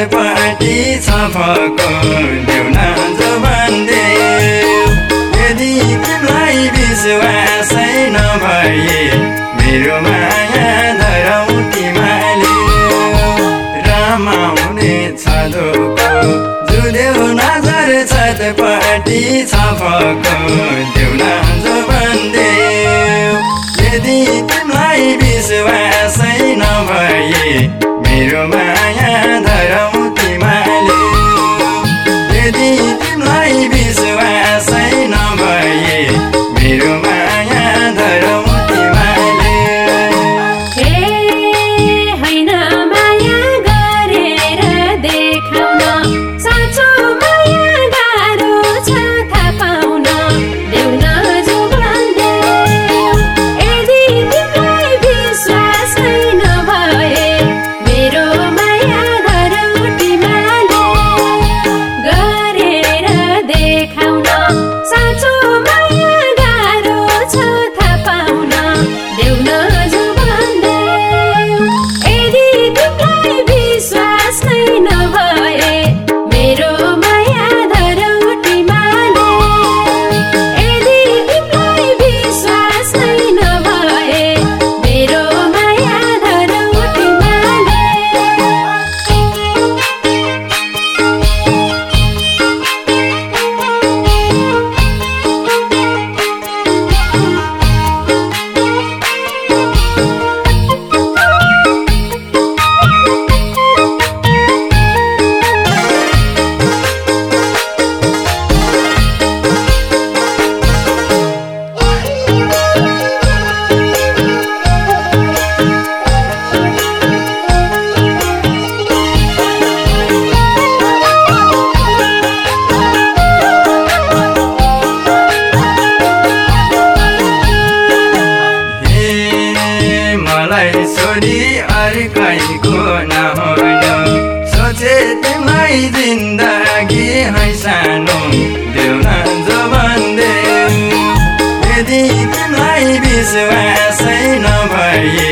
छतपट्टि छ फको देउन जो भन्देऊ यदि तिमीलाई विश्वासै नभए मेरो माया धरौ तिमीले। रमाउने छ धोको जुदेऊ नजर छतपट्टि छ फको देउन जो भन्देऊ यदि तिमीलाई विश्वासै नभए मेरो माया छोडी अर्कैको नहुन सोचे तिमीलाई जिन्दगी है सानो। देउन जो भन्देऊ यदि तिमीलाई विश्वासै नभए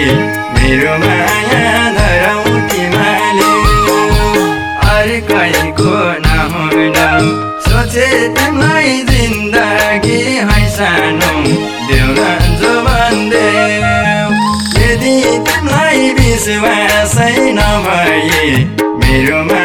मेरो माया धरौ तिमीले। अर्कैको नहुन सोचे तिमीलाई जिन्दगी है सानो। देउन जो भन्देऊ विश्वासै नभए मेरो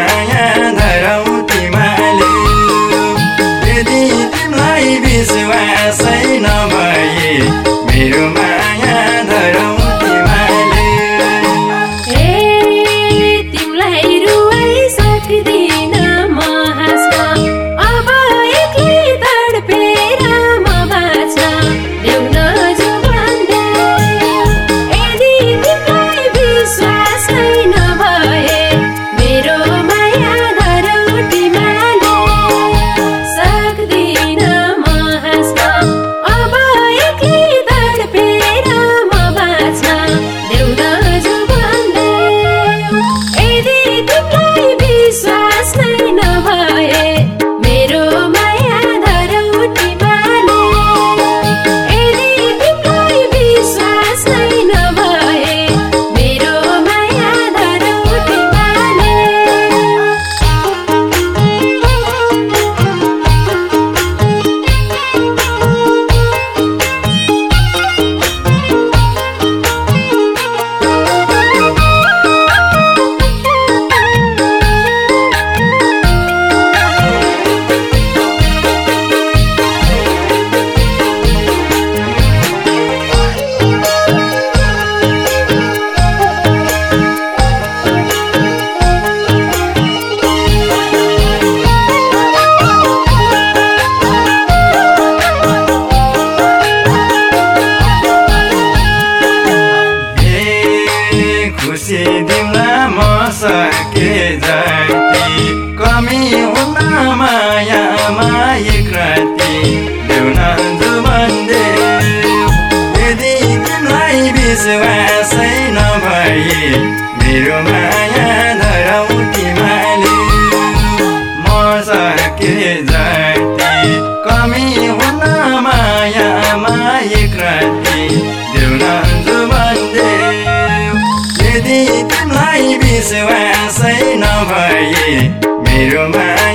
मेरो माया धराउटी तिमीले म सके जति कमी हुन मायामा एक राति। देउन यदि तिमीलाई विश्वासै नभए मेरो माया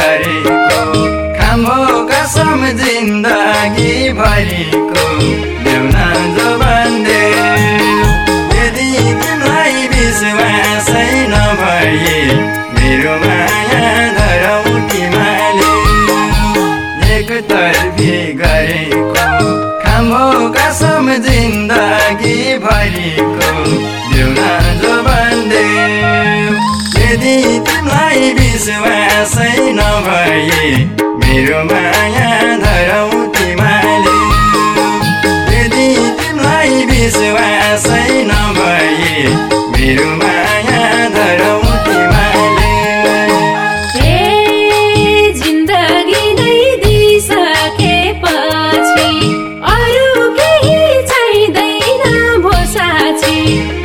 गरेको खामो कसम जिन्दगी भरिको देउन जोबन्दे यदि तिमीलाई विश्वासै नभए मेरो माया धरौ तिमीले। एकतर्फी गरेको खामो कसम जिन्दगी भरिको देउन जोबन्दे यदि तिमीलाई विश्वासै नभए मेरो माया धरौ तिमाले यदि तिमलाई विश्वासै नभए मेरो माया धरौ Thank you.